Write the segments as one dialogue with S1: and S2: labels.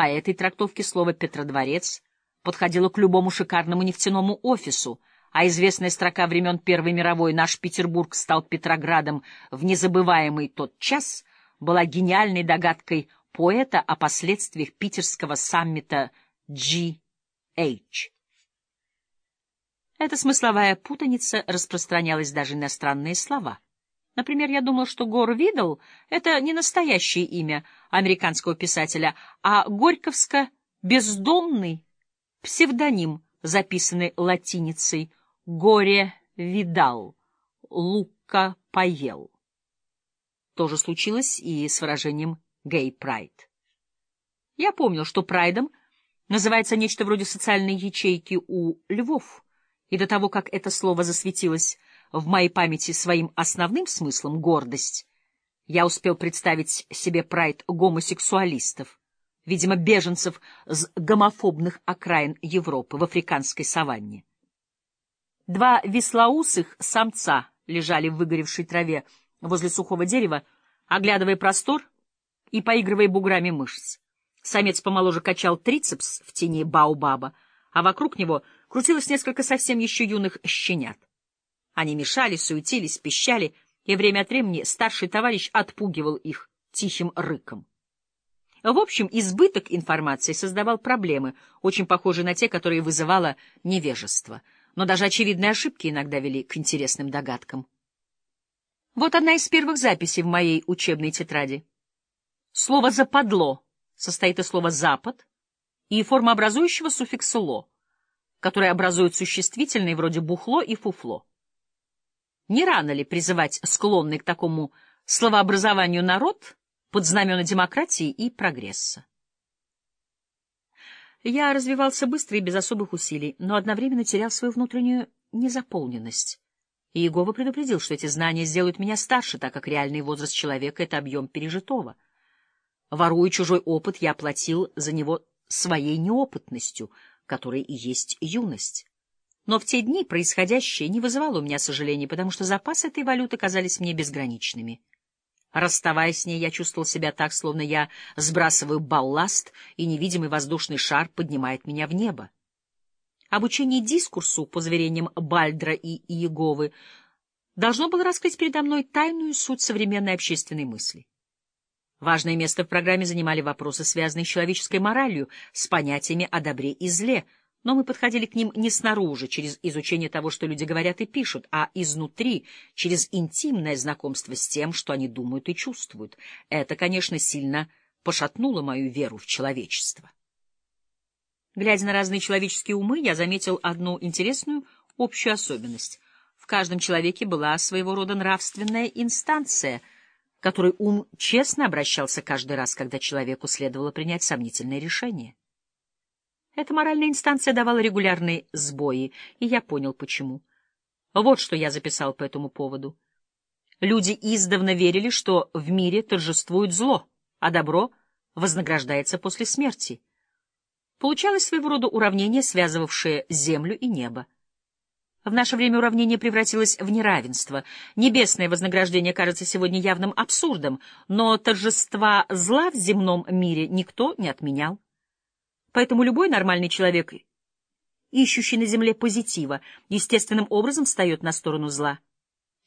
S1: По этой трактовке слово «Петродворец» подходило к любому шикарному нефтяному офису, а известная строка времен Первой мировой «Наш Петербург стал Петроградом в незабываемый тот час» была гениальной догадкой поэта о последствиях питерского саммита G.H. Эта смысловая путаница распространялась даже на странные слова. Например, я думал, что Гор Видл — это не настоящее имя американского писателя, а горьковско-бездомный псевдоним, записанный латиницей «Горе видал», «Лука поел». То же случилось и с выражением «гей прайд». Я помнил, что прайдом называется нечто вроде социальной ячейки у львов — и до того, как это слово засветилось в моей памяти своим основным смыслом — гордость, я успел представить себе прайд гомосексуалистов, видимо, беженцев с гомофобных окраин Европы в африканской саванне. Два веслоусых самца лежали в выгоревшей траве возле сухого дерева, оглядывая простор и поигрывая буграми мышц. Самец помоложе качал трицепс в тени баобаба, а вокруг него крутилось несколько совсем еще юных щенят. Они мешали, суетились, пищали, и время от времени старший товарищ отпугивал их тихим рыком. В общем, избыток информации создавал проблемы, очень похожие на те, которые вызывало невежество. Но даже очевидные ошибки иногда вели к интересным догадкам. Вот одна из первых записей в моей учебной тетради. Слово «западло» состоит из слова «запад» и формообразующего суффикса «ло», который образует существительные вроде «бухло» и «фуфло». Не рано ли призывать склонный к такому словообразованию народ под знамена демократии и прогресса? Я развивался быстро и без особых усилий, но одновременно терял свою внутреннюю незаполненность. Иегова предупредил, что эти знания сделают меня старше, так как реальный возраст человека — это объем пережитого. Воруя чужой опыт, я платил за него своей неопытностью, которой и есть юность. Но в те дни происходящее не вызывало у меня сожалений, потому что запасы этой валюты казались мне безграничными. Расставаясь с ней, я чувствовал себя так, словно я сбрасываю балласт, и невидимый воздушный шар поднимает меня в небо. Обучение дискурсу, по заверениям Бальдра и Иеговы, должно было раскрыть передо мной тайную суть современной общественной мысли. Важное место в программе занимали вопросы, связанные с человеческой моралью, с понятиями о добре и зле, но мы подходили к ним не снаружи, через изучение того, что люди говорят и пишут, а изнутри, через интимное знакомство с тем, что они думают и чувствуют. Это, конечно, сильно пошатнуло мою веру в человечество. Глядя на разные человеческие умы, я заметил одну интересную общую особенность. В каждом человеке была своего рода нравственная инстанция — которой ум честно обращался каждый раз, когда человеку следовало принять сомнительное решение. Эта моральная инстанция давала регулярные сбои, и я понял, почему. Вот что я записал по этому поводу. Люди издавна верили, что в мире торжествует зло, а добро вознаграждается после смерти. Получалось своего рода уравнение, связывавшее землю и небо. В наше время уравнение превратилось в неравенство. Небесное вознаграждение кажется сегодня явным абсурдом, но торжества зла в земном мире никто не отменял. Поэтому любой нормальный человек, ищущий на земле позитива, естественным образом встает на сторону зла.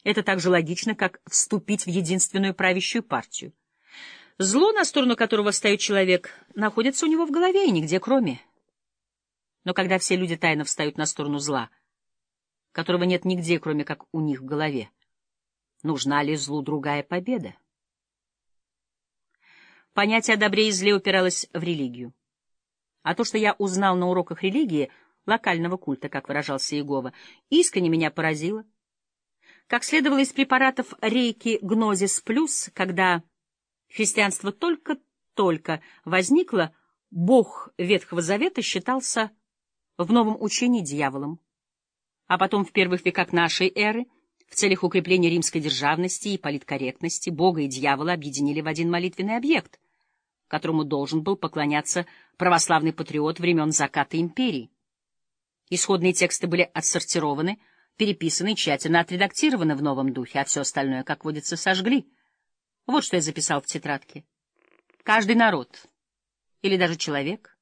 S1: Это так же логично, как вступить в единственную правящую партию. Зло, на сторону которого встает человек, находится у него в голове и нигде кроме. Но когда все люди тайно встают на сторону зла — которого нет нигде, кроме как у них в голове. Нужна ли злу другая победа? Понятие о добре и зле упиралось в религию. А то, что я узнал на уроках религии, локального культа, как выражался Иегова, искренне меня поразило. Как следовало из препаратов рейки Гнозис Плюс, когда христианство только-только возникло, Бог Ветхого Завета считался в новом учении дьяволом а потом в первых веках нашей эры в целях укрепления римской державности и политкорректности Бога и дьявола объединили в один молитвенный объект, которому должен был поклоняться православный патриот времен заката империи. Исходные тексты были отсортированы, переписаны и тщательно отредактированы в новом духе, а все остальное, как водится, сожгли. Вот что я записал в тетрадке. Каждый народ или даже человек,